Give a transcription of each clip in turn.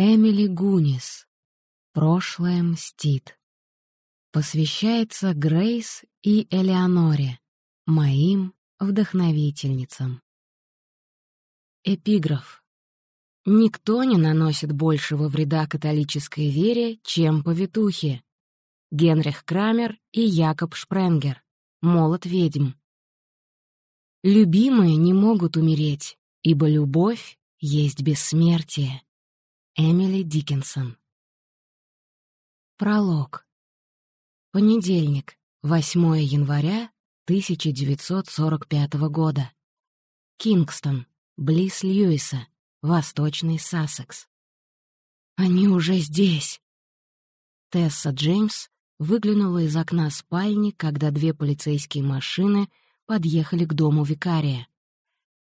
Эмили Гунис. Прошлое мстит. Посвящается Грейс и Элеоноре, моим вдохновительницам. Эпиграф. Никто не наносит большего вреда католической вере, чем повитухи. Генрих Крамер и Якоб Шпренгер. Молот ведьм. Любимые не могут умереть, ибо любовь есть бессмертие. Эмили Диккенсон. Пролог. Понедельник, 8 января 1945 года. Кингстон, близ Льюиса, Восточный Сассекс. «Они уже здесь!» Тесса Джеймс выглянула из окна спальни, когда две полицейские машины подъехали к дому викария.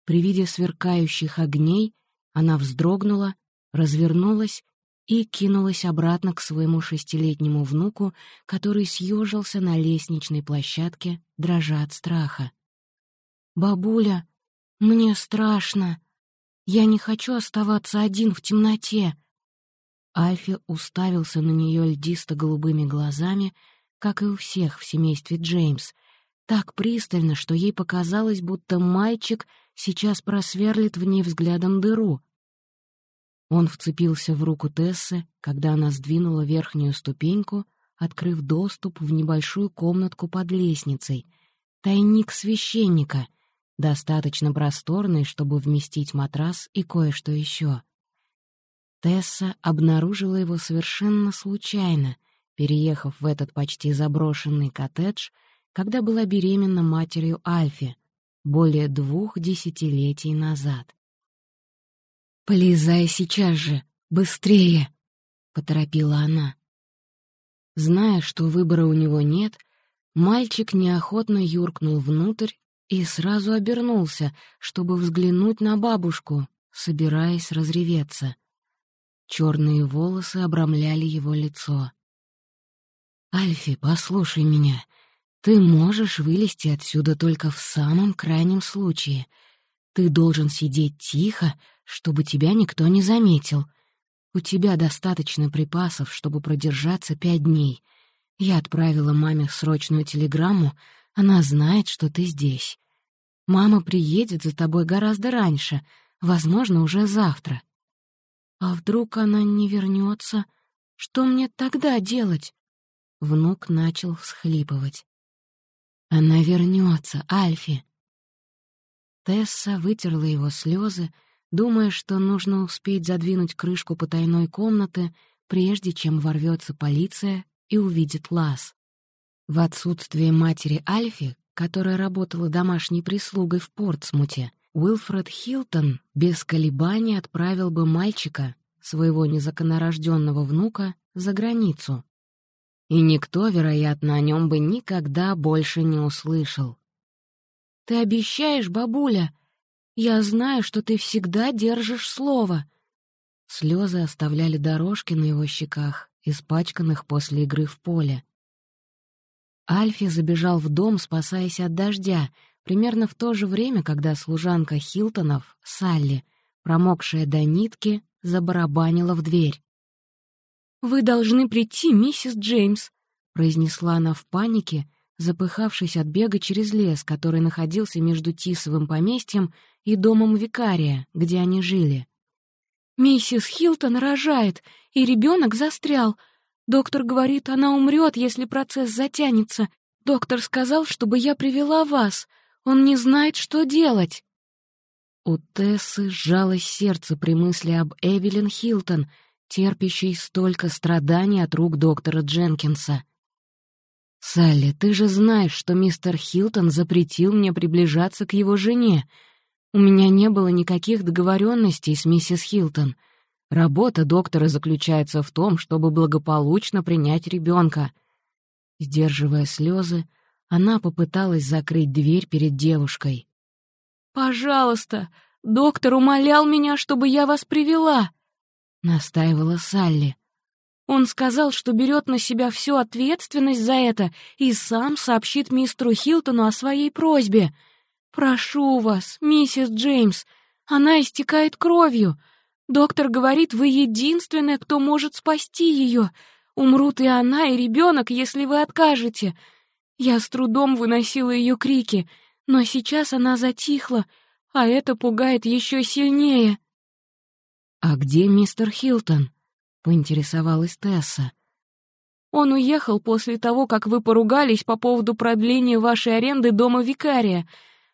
При виде сверкающих огней она вздрогнула, развернулась и кинулась обратно к своему шестилетнему внуку, который съежился на лестничной площадке, дрожа от страха. «Бабуля, мне страшно!» Я не хочу оставаться один в темноте. Альфи уставился на нее льдисто-голубыми глазами, как и у всех в семействе Джеймс, так пристально, что ей показалось, будто мальчик сейчас просверлит в ней взглядом дыру. Он вцепился в руку Тессы, когда она сдвинула верхнюю ступеньку, открыв доступ в небольшую комнатку под лестницей, тайник священника, достаточно просторный, чтобы вместить матрас и кое-что еще. Тесса обнаружила его совершенно случайно, переехав в этот почти заброшенный коттедж, когда была беременна матерью Альфи, более двух десятилетий назад. «Полезай сейчас же! Быстрее!» — поторопила она. Зная, что выбора у него нет, мальчик неохотно юркнул внутрь и сразу обернулся, чтобы взглянуть на бабушку, собираясь разреветься. Черные волосы обрамляли его лицо. «Альфи, послушай меня. Ты можешь вылезти отсюда только в самом крайнем случае. Ты должен сидеть тихо, чтобы тебя никто не заметил. У тебя достаточно припасов, чтобы продержаться пять дней. Я отправила маме срочную телеграмму, она знает, что ты здесь. Мама приедет за тобой гораздо раньше, возможно, уже завтра. А вдруг она не вернется? Что мне тогда делать? Внук начал всхлипывать. Она вернется, Альфи. Тесса вытерла его слезы, думая, что нужно успеть задвинуть крышку потайной комнаты, прежде чем ворвется полиция и увидит Лаз. В отсутствие матери Альфи, которая работала домашней прислугой в Портсмуте, Уилфред Хилтон без колебаний отправил бы мальчика, своего незаконнорожденного внука, за границу. И никто, вероятно, о нем бы никогда больше не услышал. «Ты обещаешь, бабуля? Я знаю, что ты всегда держишь слово». Слезы оставляли дорожки на его щеках, испачканных после игры в поле. Альфи забежал в дом, спасаясь от дождя, примерно в то же время, когда служанка Хилтонов, Салли, промокшая до нитки, забарабанила в дверь. «Вы должны прийти, миссис Джеймс», — произнесла она в панике, запыхавшись от бега через лес, который находился между Тисовым поместьем и домом викария, где они жили. «Миссис Хилтон рожает, и ребенок застрял. Доктор говорит, она умрет, если процесс затянется. Доктор сказал, чтобы я привела вас. Он не знает, что делать». У Тессы сжалось сердце при мысли об Эвелин Хилтон, терпящей столько страданий от рук доктора Дженкинса. «Салли, ты же знаешь, что мистер Хилтон запретил мне приближаться к его жене. У меня не было никаких договоренностей с миссис Хилтон. Работа доктора заключается в том, чтобы благополучно принять ребенка. Сдерживая слезы, она попыталась закрыть дверь перед девушкой. «Пожалуйста, доктор умолял меня, чтобы я вас привела», — настаивала Салли. «Он сказал, что берет на себя всю ответственность за это и сам сообщит мистеру Хилтону о своей просьбе. Прошу вас, миссис Джеймс, она истекает кровью. Доктор говорит, вы единственная, кто может спасти ее. Умрут и она, и ребенок, если вы откажете. Я с трудом выносила ее крики, но сейчас она затихла, а это пугает еще сильнее. «А где мистер Хилтон?» — поинтересовалась Тесса. Он уехал после того, как вы поругались по поводу продления вашей аренды дома викария.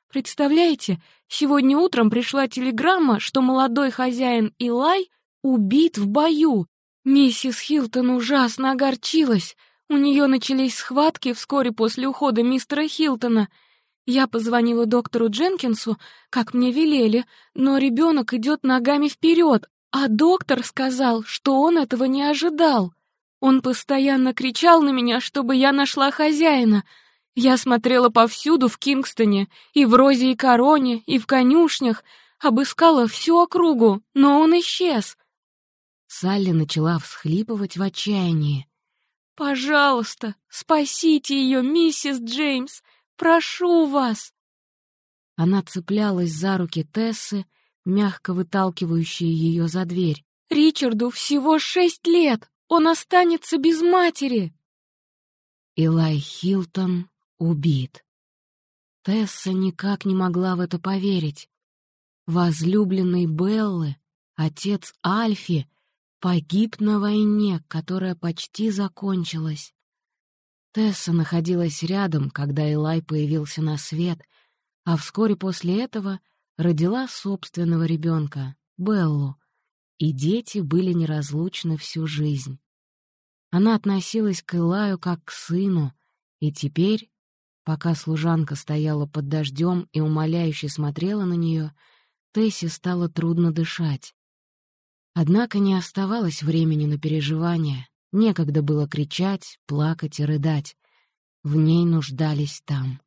Представляете, сегодня утром пришла телеграмма, что молодой хозяин Илай убит в бою. Миссис Хилтон ужасно огорчилась. У нее начались схватки вскоре после ухода мистера Хилтона. Я позвонила доктору Дженкинсу, как мне велели, но ребенок идет ногами вперед, а доктор сказал, что он этого не ожидал. Он постоянно кричал на меня, чтобы я нашла хозяина. Я смотрела повсюду в Кингстоне, и в Розе и Короне, и в конюшнях, обыскала всю округу, но он исчез. Салли начала всхлипывать в отчаянии. «Пожалуйста, спасите ее, миссис Джеймс! Прошу вас!» Она цеплялась за руки Тессы, мягко выталкивающие ее за дверь. «Ричарду всего шесть лет! Он останется без матери!» Илай Хилтон убит. Тесса никак не могла в это поверить. Возлюбленный Беллы, отец Альфи, погиб на войне, которая почти закончилась. Тесса находилась рядом, когда Илай появился на свет, а вскоре после этого родила собственного ребенка, Беллу, и дети были неразлучны всю жизнь. Она относилась к Илаю как к сыну, и теперь, пока служанка стояла под дождем и умоляюще смотрела на нее, Тессе стало трудно дышать. Однако не оставалось времени на переживания, некогда было кричать, плакать и рыдать. В ней нуждались там.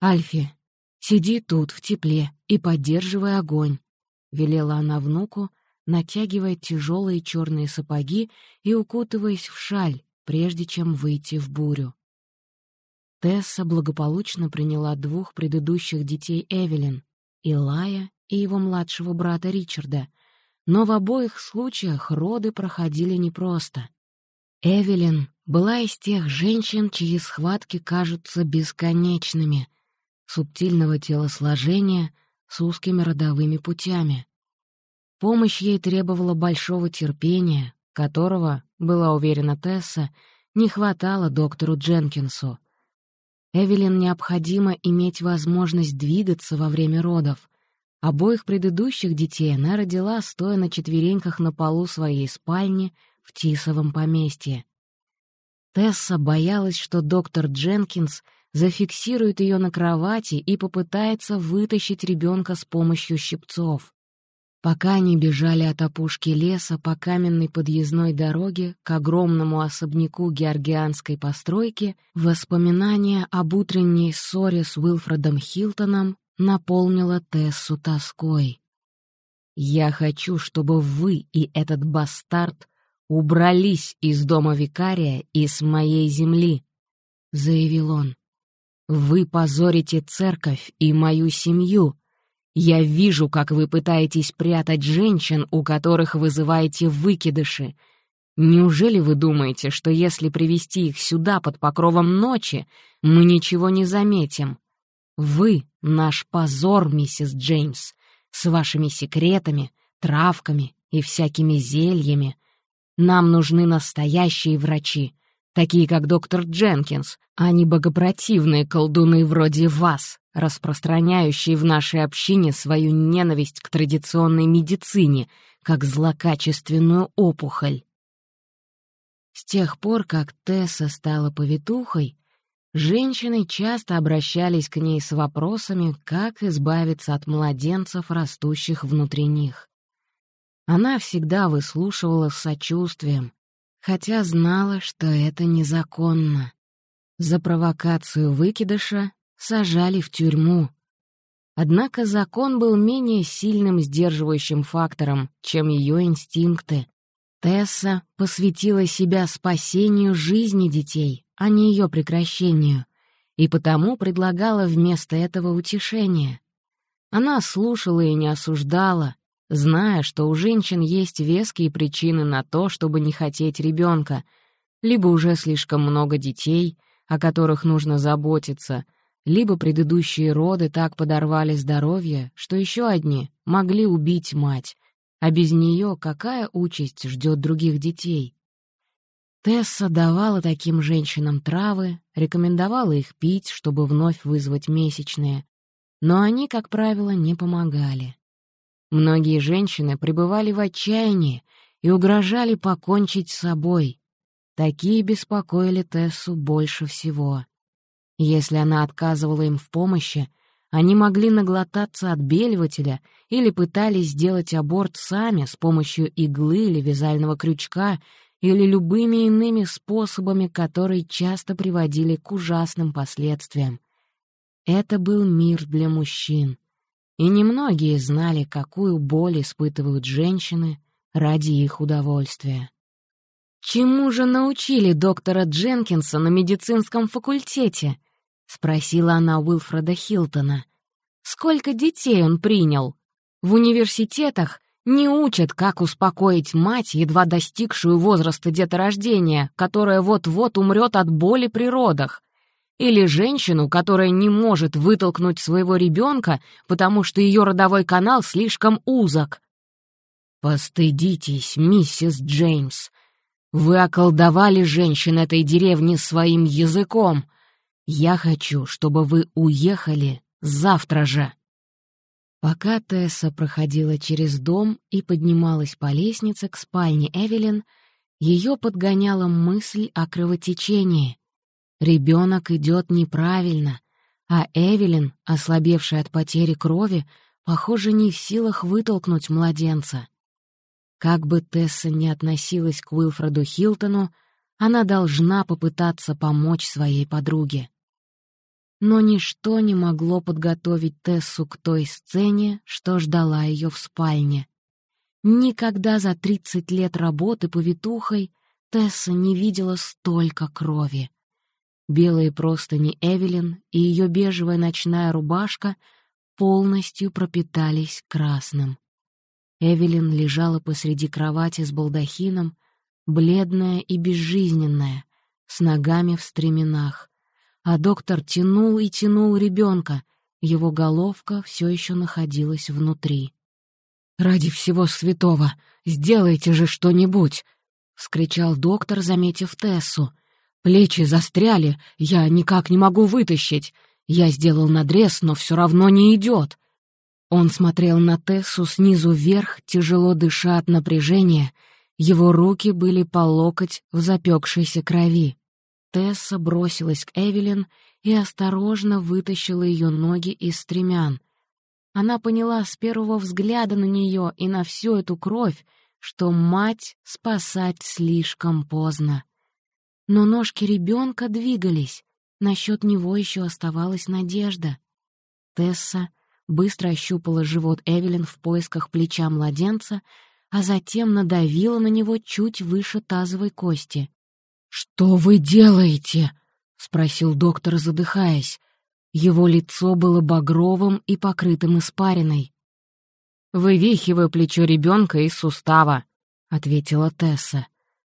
«Альфи, сиди тут, в тепле, и поддерживай огонь», — велела она внуку, натягивая тяжелые черные сапоги и укутываясь в шаль, прежде чем выйти в бурю. Тесса благополучно приняла двух предыдущих детей Эвелин, Илая и его младшего брата Ричарда, но в обоих случаях роды проходили непросто. Эвелин была из тех женщин, чьи схватки кажутся бесконечными, субтильного телосложения с узкими родовыми путями. Помощь ей требовала большого терпения, которого, была уверена Тесса, не хватало доктору Дженкинсу. Эвелин необходимо иметь возможность двигаться во время родов. Обоих предыдущих детей она родила, стоя на четвереньках на полу своей спальни в Тисовом поместье. Тесса боялась, что доктор Дженкинс зафиксирует ее на кровати и попытается вытащить ребенка с помощью щипцов. Пока они бежали от опушки леса по каменной подъездной дороге к огромному особняку георгианской постройки, воспоминание об утренней ссоре с Уилфредом Хилтоном наполнило Тессу тоской. «Я хочу, чтобы вы и этот бастард убрались из дома викария и с моей земли», — заявил он. «Вы позорите церковь и мою семью, я вижу, как вы пытаетесь прятать женщин, у которых вызываете выкидыши. Неужели вы думаете, что если привести их сюда под покровом ночи, мы ничего не заметим? Вы — наш позор, миссис Джеймс, с вашими секретами, травками и всякими зельями. Нам нужны настоящие врачи, такие как доктор Дженкинс, а не богопротивные колдуны вроде вас распространяющий в нашей общине свою ненависть к традиционной медицине, как злокачественную опухоль. С тех пор, как Тесса стала повитухой, женщины часто обращались к ней с вопросами, как избавиться от младенцев, растущих внутри них. Она всегда выслушивала с сочувствием, хотя знала, что это незаконно. За провокацию выкидыша сажали в тюрьму. Однако закон был менее сильным сдерживающим фактором, чем ее инстинкты. Тесса посвятила себя спасению жизни детей, а не ее прекращению, и потому предлагала вместо этого утешение. Она слушала и не осуждала, зная, что у женщин есть веские причины на то, чтобы не хотеть ребенка, либо уже слишком много детей, о которых нужно заботиться, либо предыдущие роды так подорвали здоровье, что еще одни могли убить мать, а без нее какая участь ждет других детей? Тесса давала таким женщинам травы, рекомендовала их пить, чтобы вновь вызвать месячные, но они, как правило, не помогали. Многие женщины пребывали в отчаянии и угрожали покончить с собой. Такие беспокоили Тессу больше всего. Если она отказывала им в помощи, они могли наглотаться от бельвателя или пытались сделать аборт сами с помощью иглы или вязального крючка или любыми иными способами, которые часто приводили к ужасным последствиям. Это был мир для мужчин, и немногие знали, какую боль испытывают женщины ради их удовольствия. «Чему же научили доктора Дженкинса на медицинском факультете?» — спросила она Уилфреда Хилтона. «Сколько детей он принял? В университетах не учат, как успокоить мать, едва достигшую возраста деторождения, которая вот-вот умрет от боли при родах. Или женщину, которая не может вытолкнуть своего ребенка, потому что ее родовой канал слишком узок. «Постыдитесь, миссис Джеймс. Вы околдовали женщин этой деревни своим языком. Я хочу, чтобы вы уехали завтра же». Пока Тесса проходила через дом и поднималась по лестнице к спальне Эвелин, ее подгоняла мысль о кровотечении. Ребенок идет неправильно, а Эвелин, ослабевшая от потери крови, похоже, не в силах вытолкнуть младенца. Как бы Тесса ни относилась к Уилфреду Хилтону, она должна попытаться помочь своей подруге. Но ничто не могло подготовить Тессу к той сцене, что ждала ее в спальне. Никогда за 30 лет работы повитухой Тесса не видела столько крови. Белые простыни Эвелин и ее бежевая ночная рубашка полностью пропитались красным. Эвелин лежала посреди кровати с балдахином, бледная и безжизненная, с ногами в стременах а доктор тянул и тянул ребенка, его головка все еще находилась внутри. «Ради всего святого, сделайте же что-нибудь!» — вскричал доктор, заметив Тессу. «Плечи застряли, я никак не могу вытащить. Я сделал надрез, но все равно не идет». Он смотрел на Тессу снизу вверх, тяжело дыша от напряжения. Его руки были по локоть в запекшейся крови. Тесса бросилась к Эвелин и осторожно вытащила ее ноги из стремян. Она поняла с первого взгляда на нее и на всю эту кровь, что мать спасать слишком поздно. Но ножки ребенка двигались, насчет него еще оставалась надежда. Тесса быстро ощупала живот Эвелин в поисках плеча младенца, а затем надавила на него чуть выше тазовой кости. «Что вы делаете?» — спросил доктор, задыхаясь. Его лицо было багровым и покрытым испариной. «Вывихиваю плечо ребенка из сустава», — ответила Тесса.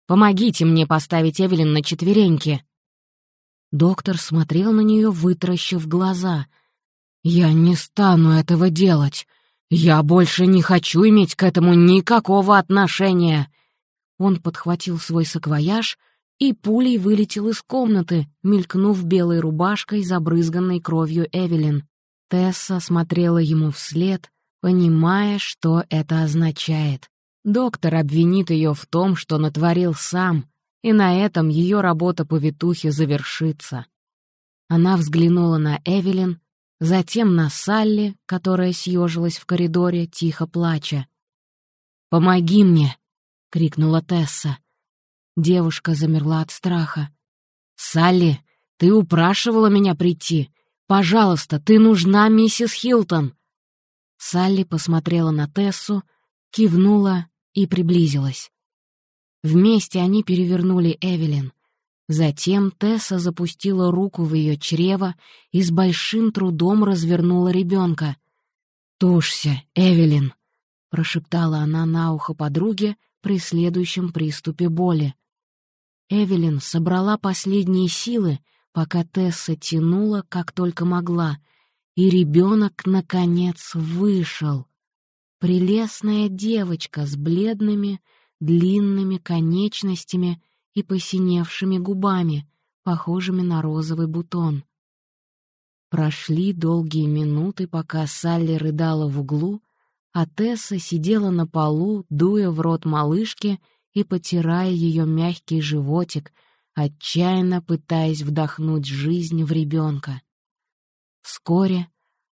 «Помогите мне поставить Эвелин на четвереньки». Доктор смотрел на нее, вытаращив глаза. «Я не стану этого делать. Я больше не хочу иметь к этому никакого отношения». Он подхватил свой саквояж — и пулей вылетел из комнаты, мелькнув белой рубашкой, забрызганной кровью Эвелин. Тесса смотрела ему вслед, понимая, что это означает. Доктор обвинит ее в том, что натворил сам, и на этом ее работа по витухе завершится. Она взглянула на Эвелин, затем на Салли, которая съежилась в коридоре, тихо плача. «Помоги мне!» — крикнула Тесса. Девушка замерла от страха. «Салли, ты упрашивала меня прийти. Пожалуйста, ты нужна миссис Хилтон». Салли посмотрела на Тессу, кивнула и приблизилась. Вместе они перевернули Эвелин. Затем Тесса запустила руку в ее чрево и с большим трудом развернула ребенка. «Тушься, Эвелин!» прошептала она на ухо подруге при следующем приступе боли. Эвелин собрала последние силы, пока Тесса тянула, как только могла, и ребенок, наконец, вышел. Прелестная девочка с бледными, длинными конечностями и посиневшими губами, похожими на розовый бутон. Прошли долгие минуты, пока Салли рыдала в углу, а Тесса сидела на полу, дуя в рот малышки и потирая ее мягкий животик, отчаянно пытаясь вдохнуть жизнь в ребенка. Вскоре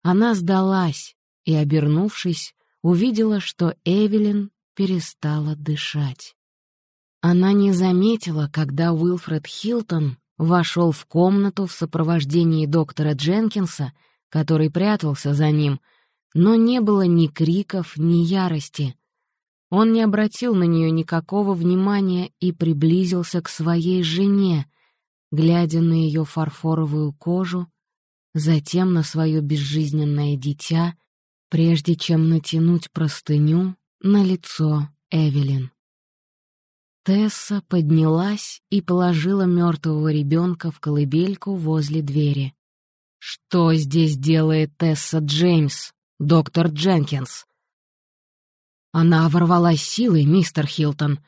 она сдалась и, обернувшись, увидела, что Эвелин перестала дышать. Она не заметила, когда Уилфред Хилтон вошел в комнату в сопровождении доктора Дженкинса, который прятался за ним, но не было ни криков, ни ярости. Он не обратил на нее никакого внимания и приблизился к своей жене, глядя на ее фарфоровую кожу, затем на свое безжизненное дитя, прежде чем натянуть простыню на лицо Эвелин. Тесса поднялась и положила мертвого ребенка в колыбельку возле двери. «Что здесь делает Тесса Джеймс, доктор Дженкинс?» Она ворвалась силой, мистер Хилтон.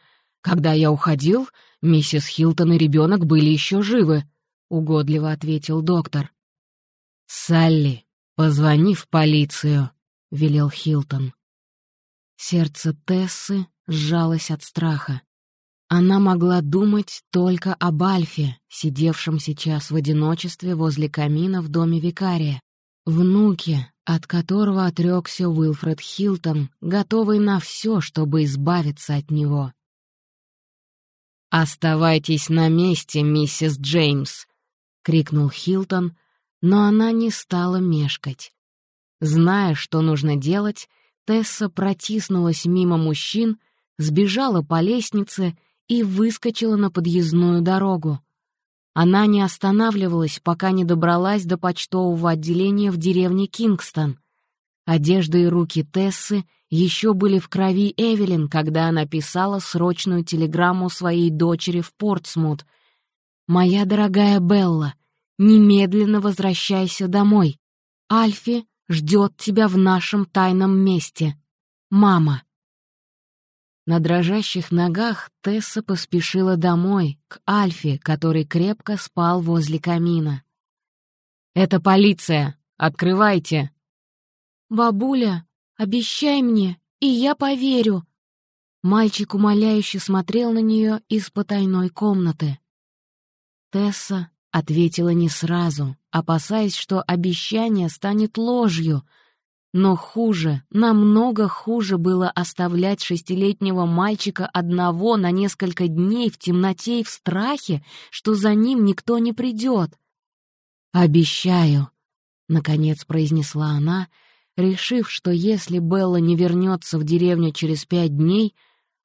Когда я уходил, миссис Хилтон и ребенок были еще живы, — угодливо ответил доктор. «Салли, позвони в полицию», — велел Хилтон. Сердце Тессы сжалось от страха. Она могла думать только об Альфе, сидевшем сейчас в одиночестве возле камина в доме викария, внуке, от которого отрекся Уилфред Хилтон, готовый на все, чтобы избавиться от него. «Оставайтесь на месте, миссис Джеймс!» — крикнул Хилтон, но она не стала мешкать. Зная, что нужно делать, Тесса протиснулась мимо мужчин, сбежала по лестнице и выскочила на подъездную дорогу. Она не останавливалась, пока не добралась до почтового отделения в деревне Кингстон. Одежда и руки Тессы еще были в крови Эвелин, когда она писала срочную телеграмму своей дочери в Портсмут. «Моя дорогая Белла, немедленно возвращайся домой. Альфи ждет тебя в нашем тайном месте. Мама». На дрожащих ногах Тесса поспешила домой, к Альфе, который крепко спал возле камина. «Это полиция! Открывайте!» «Бабуля, обещай мне, и я поверю!» Мальчик умоляюще смотрел на нее из потайной комнаты. Тесса ответила не сразу, опасаясь, что обещание станет ложью — но хуже, намного хуже было оставлять шестилетнего мальчика одного на несколько дней в темноте и в страхе, что за ним никто не придет. «Обещаю», — наконец произнесла она, решив, что если Белла не вернется в деревню через пять дней,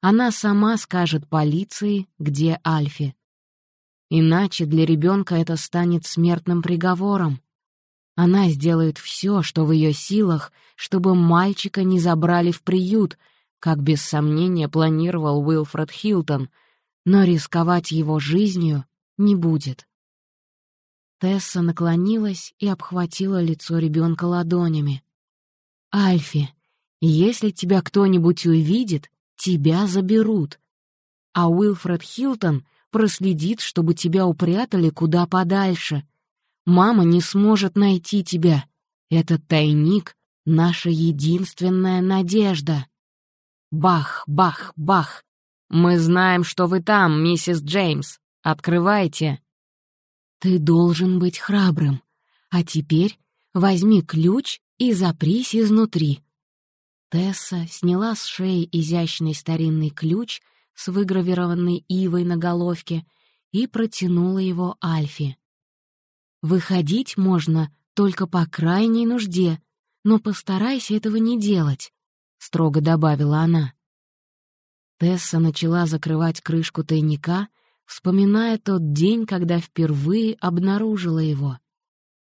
она сама скажет полиции, где Альфи. Иначе для ребенка это станет смертным приговором. Она сделает все, что в ее силах, чтобы мальчика не забрали в приют, как без сомнения планировал Уилфред Хилтон, но рисковать его жизнью не будет. Тесса наклонилась и обхватила лицо ребенка ладонями. «Альфи, если тебя кто-нибудь увидит, тебя заберут. А Уилфред Хилтон проследит, чтобы тебя упрятали куда подальше, Мама не сможет найти тебя. Этот тайник — наша единственная надежда. Бах, бах, бах. Мы знаем, что вы там, миссис Джеймс. Открывайте. Ты должен быть храбрым. А теперь возьми ключ и запрись изнутри. Тесса сняла с шеи изящный старинный ключ с выгравированной ивой на головке и протянула его Альфе. Выходить можно только по крайней нужде, но постарайся этого не делать», — строго добавила она. Тесса начала закрывать крышку тайника, вспоминая тот день, когда впервые обнаружила его.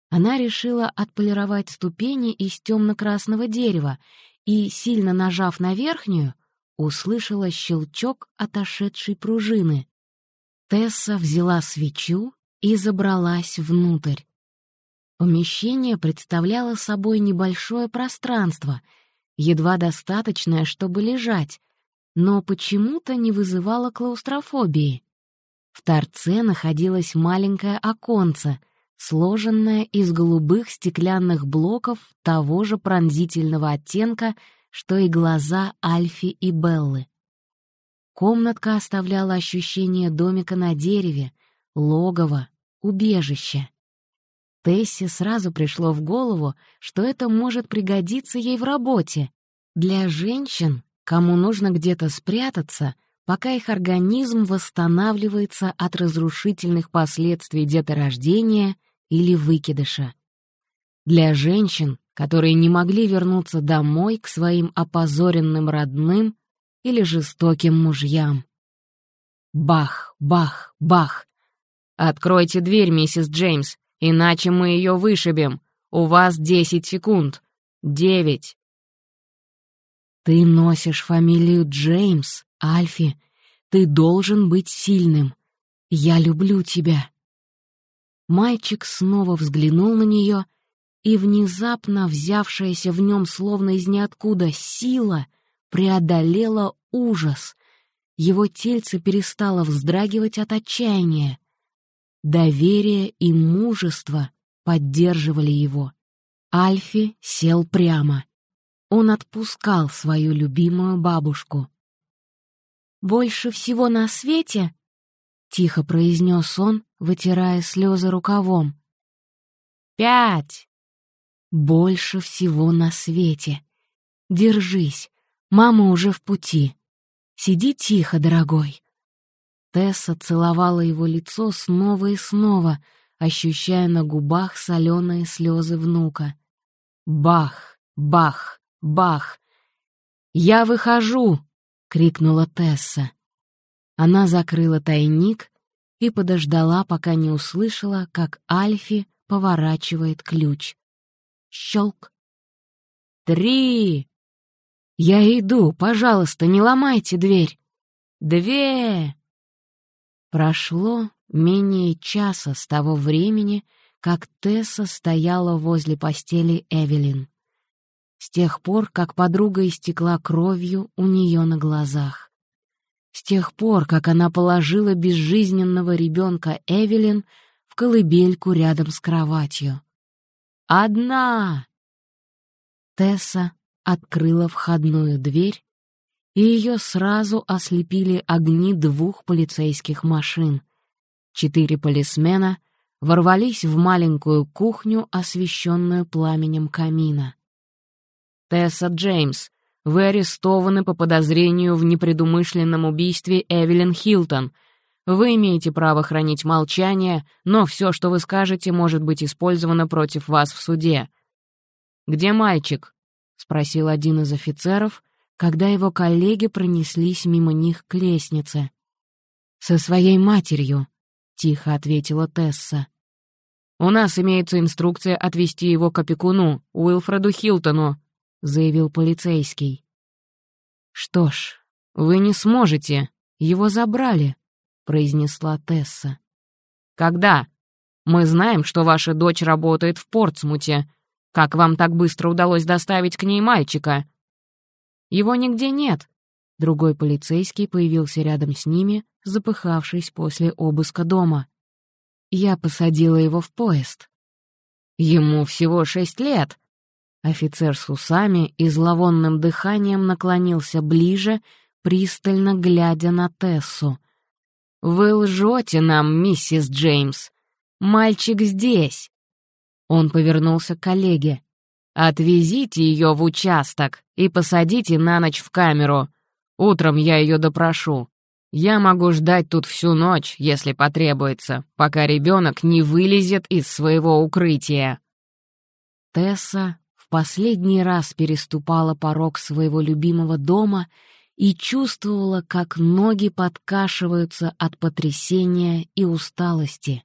Она решила отполировать ступени из темно-красного дерева и, сильно нажав на верхнюю, услышала щелчок отошедшей пружины. Тесса взяла свечу и забралась внутрь. Помещение представляло собой небольшое пространство, едва достаточное, чтобы лежать, но почему-то не вызывало клаустрофобии. В торце находилось маленькое оконце, сложенное из голубых стеклянных блоков того же пронзительного оттенка, что и глаза Альфи и Беллы. Комнатка оставляла ощущение домика на дереве, логова, убежища. Тессе сразу пришло в голову, что это может пригодиться ей в работе. Для женщин, кому нужно где-то спрятаться, пока их организм восстанавливается от разрушительных последствий деторождения или выкидыша. Для женщин, которые не могли вернуться домой к своим опозоренным родным или жестоким мужьям. Бах, бах, бах. «Откройте дверь, миссис Джеймс, иначе мы ее вышибем. У вас десять секунд. Девять». «Ты носишь фамилию Джеймс, Альфи. Ты должен быть сильным. Я люблю тебя». Мальчик снова взглянул на нее, и внезапно взявшаяся в нем словно из ниоткуда сила преодолела ужас. Его тельце перестало вздрагивать от отчаяния. Доверие и мужество поддерживали его. Альфи сел прямо. Он отпускал свою любимую бабушку. «Больше всего на свете», — тихо произнес он, вытирая слезы рукавом. «Пять!» «Больше всего на свете. Держись, мама уже в пути. Сиди тихо, дорогой». Тесса целовала его лицо снова и снова, ощущая на губах соленые слезы внука. Бах, бах, бах. «Я выхожу!» — крикнула Тесса. Она закрыла тайник и подождала, пока не услышала, как Альфи поворачивает ключ. Щелк. «Три!» «Я иду, пожалуйста, не ломайте дверь!» «Две!» Прошло менее часа с того времени, как Тесса стояла возле постели Эвелин. С тех пор, как подруга истекла кровью у нее на глазах. С тех пор, как она положила безжизненного ребенка Эвелин в колыбельку рядом с кроватью. «Одна!» Тесса открыла входную дверь, и ее сразу ослепили огни двух полицейских машин. Четыре полисмена ворвались в маленькую кухню, освещенную пламенем камина. «Тесса Джеймс, вы арестованы по подозрению в непредумышленном убийстве Эвелин Хилтон. Вы имеете право хранить молчание, но все, что вы скажете, может быть использовано против вас в суде». «Где мальчик?» — спросил один из офицеров, когда его коллеги пронеслись мимо них к лестнице. «Со своей матерью», — тихо ответила Тесса. «У нас имеется инструкция отвезти его к опекуну, Уилфреду Хилтону», — заявил полицейский. «Что ж, вы не сможете. Его забрали», — произнесла Тесса. «Когда? Мы знаем, что ваша дочь работает в Портсмуте. Как вам так быстро удалось доставить к ней мальчика?» Его нигде нет. Другой полицейский появился рядом с ними, запыхавшись после обыска дома. Я посадила его в поезд. Ему всего шесть лет. Офицер с усами и зловонным дыханием наклонился ближе, пристально глядя на Тессу. «Вы лжете нам, миссис Джеймс. Мальчик здесь». Он повернулся к коллеге. Отвезите ее в участок и посадите на ночь в камеру. Утром я ее допрошу. Я могу ждать тут всю ночь, если потребуется, пока ребенок не вылезет из своего укрытия». Тесса в последний раз переступала порог своего любимого дома и чувствовала, как ноги подкашиваются от потрясения и усталости.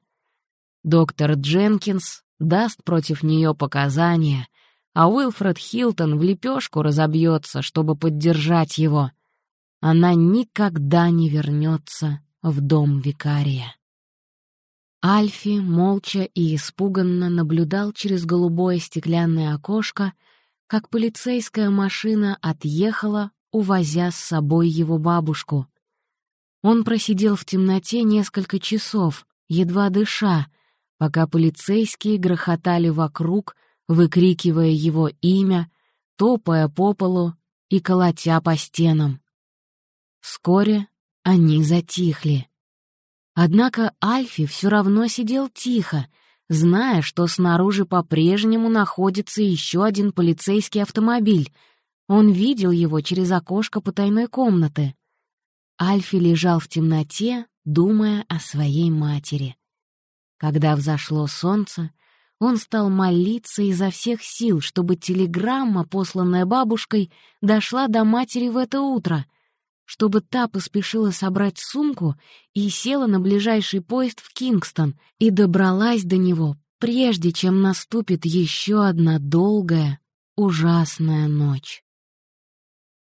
Доктор Дженкинс даст против нее показания, а Уилфред Хилтон в лепешку разобьется, чтобы поддержать его. Она никогда не вернется в дом викария. Альфи молча и испуганно наблюдал через голубое стеклянное окошко, как полицейская машина отъехала, увозя с собой его бабушку. Он просидел в темноте несколько часов, едва дыша, пока полицейские грохотали вокруг, выкрикивая его имя, топая по полу и колотя по стенам. Вскоре они затихли. Однако Альфи все равно сидел тихо, зная, что снаружи по-прежнему находится еще один полицейский автомобиль. Он видел его через окошко потайной комнаты. Альфи лежал в темноте, думая о своей матери. Когда взошло солнце, он стал молиться изо всех сил, чтобы телеграмма, посланная бабушкой, дошла до матери в это утро — чтобы та поспешила собрать сумку и села на ближайший поезд в Кингстон и добралась до него, прежде чем наступит еще одна долгая, ужасная ночь.